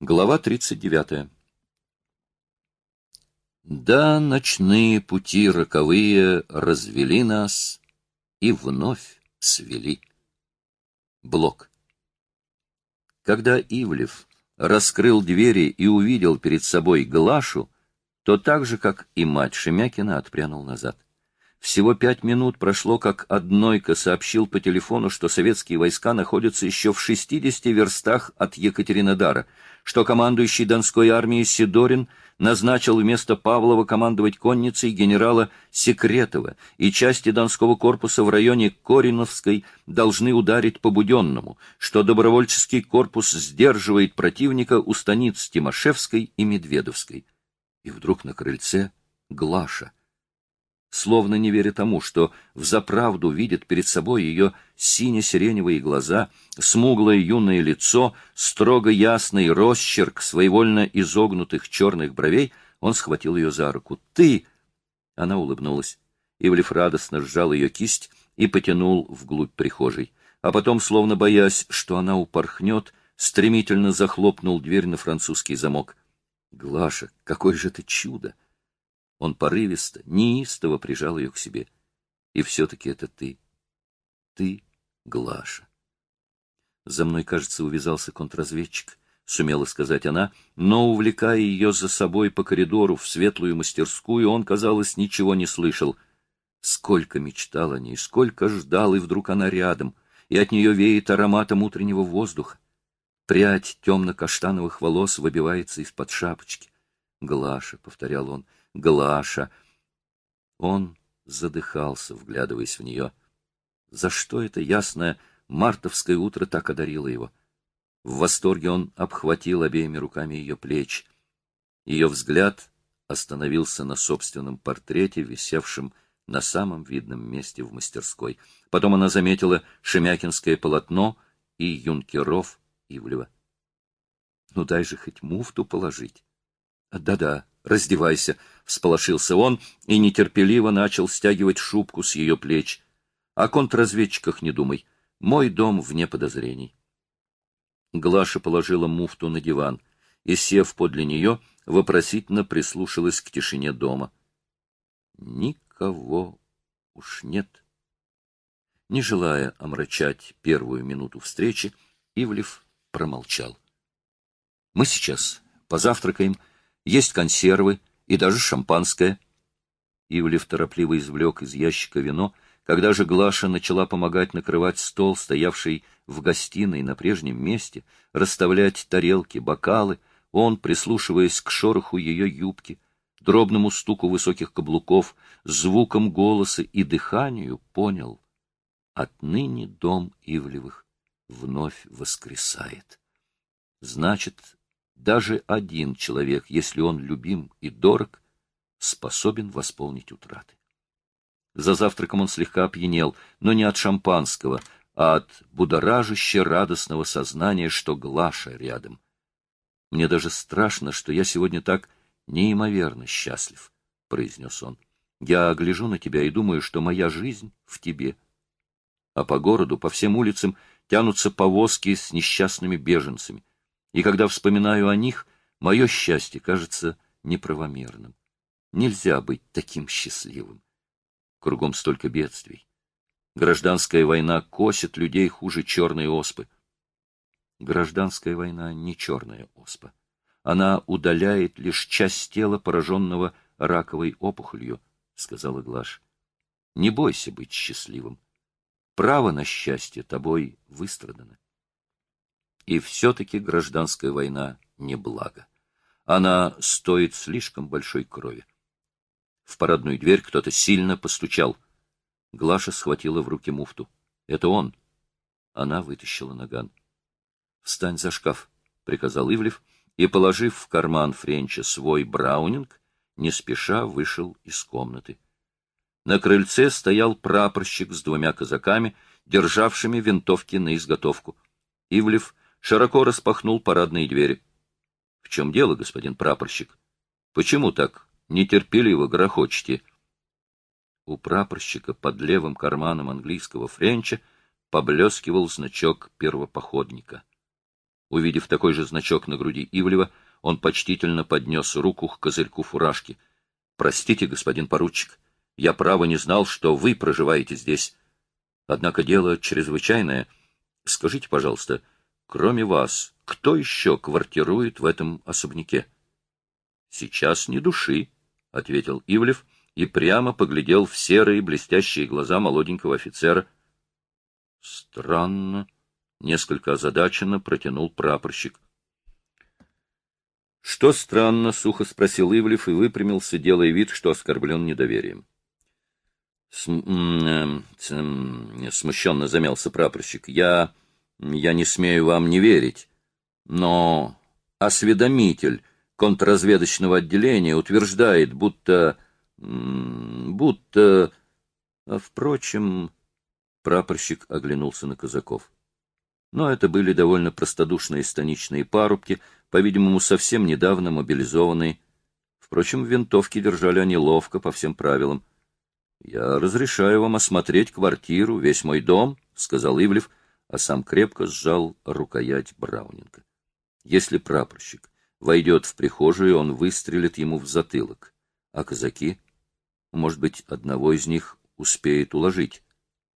Глава 39. Да, ночные пути роковые развели нас и вновь свели. Блок. Когда Ивлев раскрыл двери и увидел перед собой Глашу, то так же, как и мать Шемякина, отпрянул назад. Всего пять минут прошло, как Однойко сообщил по телефону, что советские войска находятся еще в 60 верстах от Екатеринодара, что командующий Донской армией Сидорин назначил вместо Павлова командовать конницей генерала Секретова, и части Донского корпуса в районе Кориновской должны ударить по Буденному, что добровольческий корпус сдерживает противника у станиц Тимошевской и Медведовской. И вдруг на крыльце Глаша — словно не веря тому, что взаправду видит перед собой ее сине-сиреневые глаза, смуглое юное лицо, строго ясный росчерк своевольно изогнутых черных бровей, он схватил ее за руку. «Ты!» Она улыбнулась. Ивлев радостно сжал ее кисть и потянул вглубь прихожей. А потом, словно боясь, что она упорхнет, стремительно захлопнул дверь на французский замок. «Глаша, какое же ты чудо!» Он порывисто, неистово прижал ее к себе. И все-таки это ты. Ты, Глаша. За мной, кажется, увязался контрразведчик, сумела сказать она, но, увлекая ее за собой по коридору в светлую мастерскую, он, казалось, ничего не слышал. Сколько мечтал о ней, сколько ждал, и вдруг она рядом, и от нее веет ароматом утреннего воздуха. Прядь темно-каштановых волос выбивается из-под шапочки. «Глаша», — повторял он, — Глаша. Он задыхался, вглядываясь в нее. За что это ясное мартовское утро так одарило его? В восторге он обхватил обеими руками ее плечи. Ее взгляд остановился на собственном портрете, висевшем на самом видном месте в мастерской. Потом она заметила шемякинское полотно и юнкеров Ивлева. Ну дай же хоть муфту положить. Да-да, раздевайся, всполошился он и нетерпеливо начал стягивать шубку с ее плеч. О контрразведчиках не думай. Мой дом вне подозрений. Глаша положила муфту на диван и, сев подле нее, вопросительно прислушалась к тишине дома. Никого уж нет. Не желая омрачать первую минуту встречи, Ивлев промолчал. — Мы сейчас позавтракаем, есть консервы и даже шампанское. Ивлев торопливо извлек из ящика вино, когда же Глаша начала помогать накрывать стол, стоявший в гостиной на прежнем месте, расставлять тарелки, бокалы, он, прислушиваясь к шороху ее юбки, дробному стуку высоких каблуков, звуком голоса и дыханию, понял — отныне дом Ивлевых вновь воскресает. Значит, даже один человек, если он любим и дорог, способен восполнить утраты. За завтраком он слегка опьянел, но не от шампанского, а от будоражище радостного сознания, что Глаша рядом. Мне даже страшно, что я сегодня так неимоверно счастлив, — произнес он. Я гляжу на тебя и думаю, что моя жизнь в тебе. А по городу, по всем улицам тянутся повозки с несчастными беженцами и когда вспоминаю о них, мое счастье кажется неправомерным. Нельзя быть таким счастливым. Кругом столько бедствий. Гражданская война косит людей хуже черной оспы. Гражданская война не черная оспа. Она удаляет лишь часть тела, пораженного раковой опухолью, — сказала Глаш. Не бойся быть счастливым. Право на счастье тобой выстрадано. И все-таки гражданская война не благо. Она стоит слишком большой крови. В парадную дверь кто-то сильно постучал. Глаша схватила в руки муфту. Это он. Она вытащила наган. «Встань за шкаф», — приказал Ивлев, и, положив в карман Френча свой браунинг, не спеша вышел из комнаты. На крыльце стоял прапорщик с двумя казаками, державшими винтовки на изготовку. Ивлев широко распахнул парадные двери. — В чем дело, господин прапорщик? Почему так нетерпеливо грохочете? У прапорщика под левым карманом английского френча поблескивал значок первопоходника. Увидев такой же значок на груди Ивлева, он почтительно поднес руку к козырьку фуражки. — Простите, господин поручик, я право не знал, что вы проживаете здесь. Однако дело чрезвычайное. Скажите, пожалуйста, кроме вас, кто еще квартирует в этом особняке? — Сейчас ни души, — ответил Ивлев и прямо поглядел в серые блестящие глаза молоденького офицера. — Странно, — несколько озадаченно протянул прапорщик. — Что странно? — сухо спросил Ивлев и выпрямился, делая вид, что оскорблен недоверием. Эм, смущенно замялся прапорщик. Я... я не смею вам не верить, но осведомитель контрразведочного отделения утверждает, будто... будто... А, впрочем, прапорщик оглянулся на казаков. Но это были довольно простодушные станичные парубки, по-видимому, совсем недавно мобилизованные. Впрочем, винтовки держали они ловко, по всем правилам. Я разрешаю вам осмотреть квартиру, весь мой дом, — сказал Ивлев, а сам крепко сжал рукоять Браунинга. Если прапорщик войдет в прихожую, он выстрелит ему в затылок, а казаки, может быть, одного из них успеет уложить.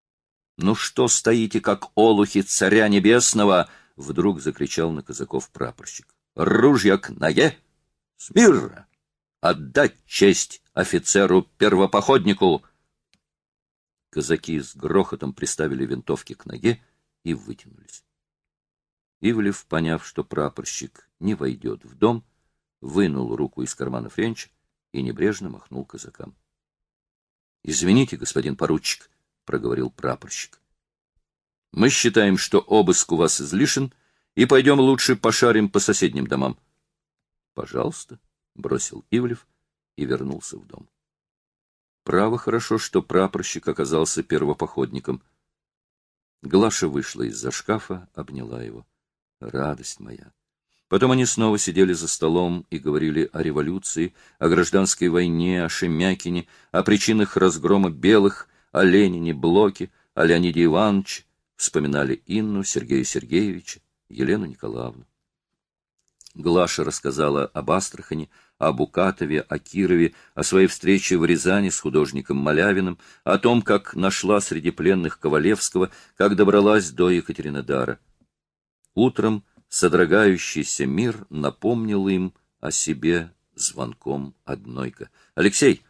— Ну что стоите, как олухи царя небесного? — вдруг закричал на казаков прапорщик. — Ружья к ноге! Смирно! Отдать честь офицеру-первопоходнику! Казаки с грохотом приставили винтовки к ноге и вытянулись. Ивлев, поняв, что прапорщик не войдет в дом, вынул руку из кармана Френча и небрежно махнул казакам. — Извините, господин поручик, — проговорил прапорщик. — Мы считаем, что обыск у вас излишен, и пойдем лучше пошарим по соседним домам. — Пожалуйста, — бросил Ивлев и вернулся в дом. Право хорошо, что прапорщик оказался первопоходником. Глаша вышла из-за шкафа, обняла его. Радость моя! Потом они снова сидели за столом и говорили о революции, о гражданской войне, о Шемякине, о причинах разгрома белых, о Ленине, Блоке, о Леониде Ивановиче, вспоминали Инну, Сергея Сергеевича, Елену Николаевну. Глаша рассказала об Астрахани, о Букатове, о Кирове, о своей встрече в Рязани с художником Малявиным, о том, как нашла среди пленных Ковалевского, как добралась до Екатеринодара. Утром содрогающийся мир напомнил им о себе звонком однойка. «Алексей,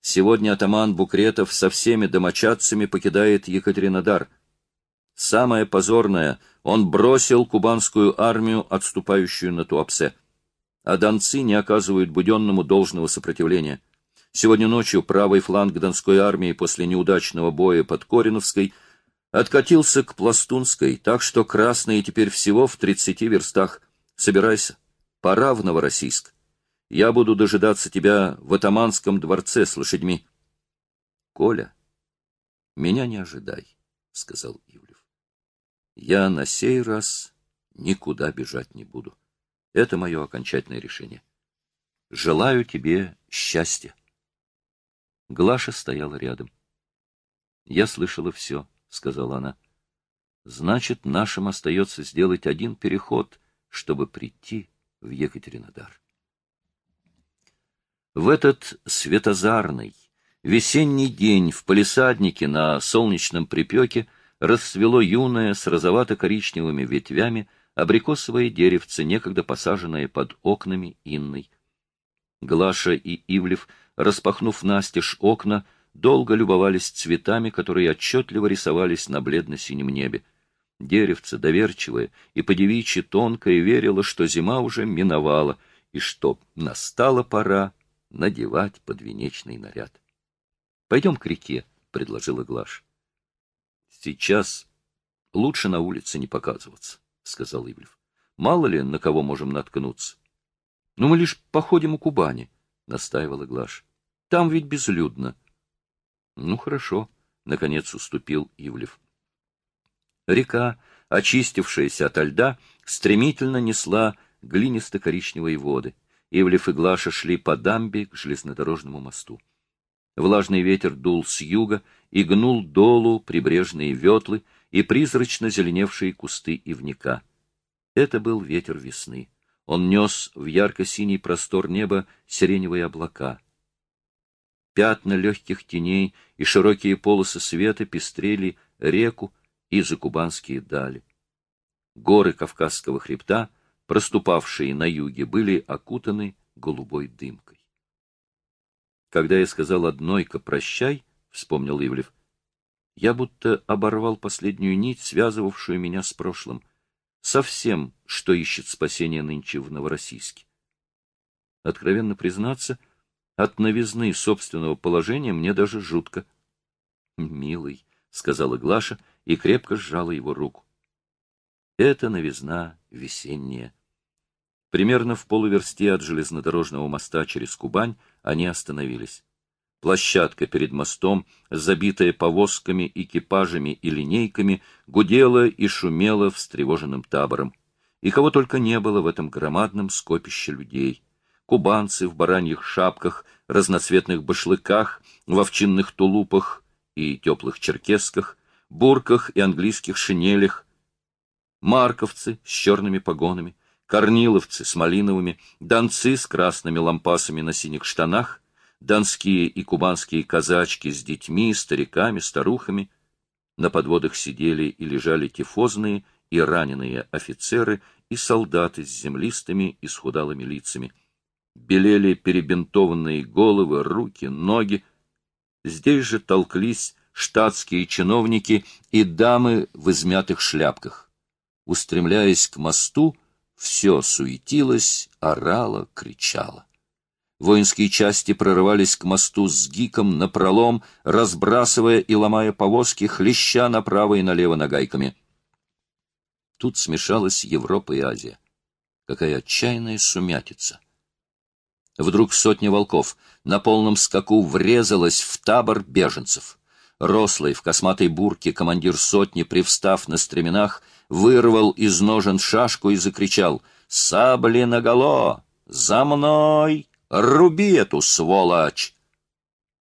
сегодня атаман Букретов со всеми домочадцами покидает Екатеринодар. Самое позорное, он бросил кубанскую армию, отступающую на Туапсе а донцы не оказывают Буденному должного сопротивления. Сегодня ночью правый фланг Донской армии после неудачного боя под Кориновской откатился к Пластунской, так что красные теперь всего в тридцати верстах. Собирайся, пора в Новороссийск. Я буду дожидаться тебя в атаманском дворце с лошадьми. — Коля, меня не ожидай, — сказал Ивлев. — Я на сей раз никуда бежать не буду. — это мое окончательное решение. Желаю тебе счастья. Глаша стояла рядом. Я слышала все, — сказала она. Значит, нашим остается сделать один переход, чтобы прийти в Екатеринодар. В этот светозарный, весенний день в палисаднике на солнечном припеке расцвело юное с розовато-коричневыми ветвями абрикосовое деревце, некогда посаженное под окнами Инной. Глаша и Ивлев, распахнув настежь окна, долго любовались цветами, которые отчетливо рисовались на бледно-синем небе. Деревце, доверчивое и подевичье тонкое, верило, что зима уже миновала и что настала пора надевать подвенечный наряд. — Пойдем к реке, — предложила Глаша. — Сейчас лучше на улице не показываться. — сказал Ивлев. — Мало ли, на кого можем наткнуться. — Ну, мы лишь походим у Кубани, — настаивала Глаш. — Там ведь безлюдно. — Ну, хорошо, — наконец уступил Ивлев. Река, очистившаяся ото льда, стремительно несла глинисто-коричневые воды. Ивлев и Глаша шли по дамбе к железнодорожному мосту. Влажный ветер дул с юга и гнул долу прибрежные ветлы, и призрачно зеленевшие кусты ивника. Это был ветер весны. Он нес в ярко-синий простор неба сиреневые облака. Пятна легких теней и широкие полосы света пестрели реку и закубанские дали. Горы Кавказского хребта, проступавшие на юге, были окутаны голубой дымкой. Когда я сказал одной-ка «прощай», — вспомнил Ивлев, я будто оборвал последнюю нить, связывавшую меня с прошлым, со всем, что ищет спасение нынче в Новороссийске. Откровенно признаться, от новизны собственного положения мне даже жутко. — Милый, — сказала Глаша и крепко сжала его руку. Это новизна весенняя. Примерно в полуверсте от железнодорожного моста через Кубань они остановились. Площадка перед мостом, забитая повозками, экипажами и линейками, гудела и шумела встревоженным табором. И кого только не было в этом громадном скопище людей. Кубанцы в бараньих шапках, разноцветных башлыках, в овчинных тулупах и теплых черкесках, бурках и английских шинелях, марковцы с черными погонами, корниловцы с малиновыми, донцы с красными лампасами на синих штанах — донские и кубанские казачки с детьми, стариками, старухами. На подводах сидели и лежали тифозные и раненые офицеры и солдаты с землистыми и схудалыми лицами. Белели перебинтованные головы, руки, ноги. Здесь же толклись штатские чиновники и дамы в измятых шляпках. Устремляясь к мосту, все суетилось, орало, кричало. Воинские части прорывались к мосту с гиком напролом, разбрасывая и ломая повозки, хлеща направо и налево нагайками. Тут смешалась Европа и Азия. Какая отчаянная сумятица! Вдруг сотня волков на полном скаку врезалась в табор беженцев. Рослый в косматой бурке командир сотни, привстав на стременах, вырвал из ножен шашку и закричал «Сабли наголо! За мной!» Руби эту сволочь!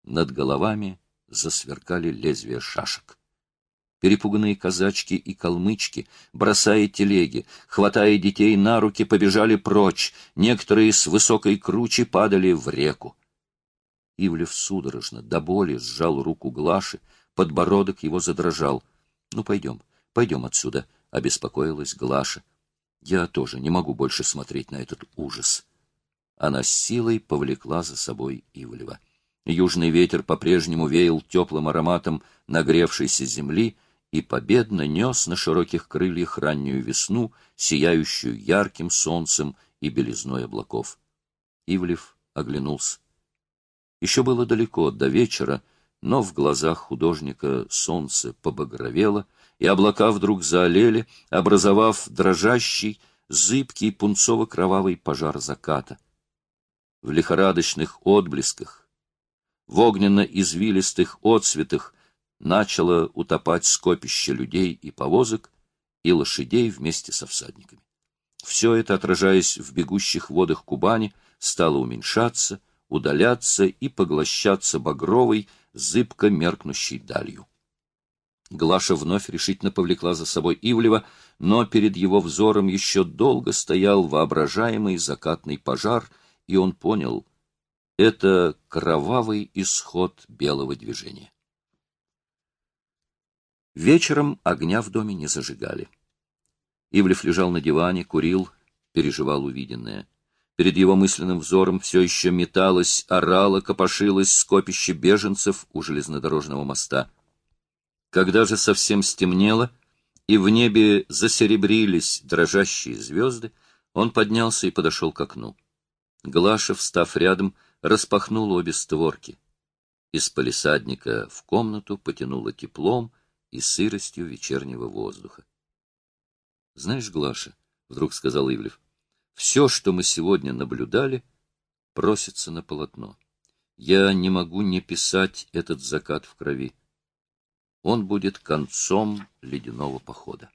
Над головами засверкали лезвия шашек. Перепуганные казачки и калмычки, бросая телеги, хватая детей на руки, побежали прочь, некоторые с высокой кручи падали в реку. Ивлев судорожно, до боли, сжал руку Глаши, подбородок его задрожал. — Ну, пойдем, пойдем отсюда, — обеспокоилась Глаша. — Я тоже не могу больше смотреть на этот ужас она с силой повлекла за собой Ивлева. Южный ветер по-прежнему веял теплым ароматом нагревшейся земли и победно нес на широких крыльях раннюю весну, сияющую ярким солнцем и белизной облаков. Ивлев оглянулся. Еще было далеко до вечера, но в глазах художника солнце побагровело, и облака вдруг заолели, образовав дрожащий, зыбкий пунцово-кровавый пожар заката в лихорадочных отблесках, в огненно-извилистых отцветах начало утопать скопище людей и повозок и лошадей вместе со всадниками. Все это, отражаясь в бегущих водах Кубани, стало уменьшаться, удаляться и поглощаться багровой, зыбко меркнущей далью. Глаша вновь решительно повлекла за собой Ивлева, но перед его взором еще долго стоял воображаемый закатный пожар — и он понял — это кровавый исход белого движения. Вечером огня в доме не зажигали. Ивлев лежал на диване, курил, переживал увиденное. Перед его мысленным взором все еще металось, орало, копошилось скопище беженцев у железнодорожного моста. Когда же совсем стемнело, и в небе засеребрились дрожащие звезды, он поднялся и подошел к окну. Глаша, встав рядом, распахнул обе створки. Из палисадника в комнату потянуло теплом и сыростью вечернего воздуха. — Знаешь, Глаша, — вдруг сказал Ивлев, — все, что мы сегодня наблюдали, просится на полотно. Я не могу не писать этот закат в крови. Он будет концом ледяного похода.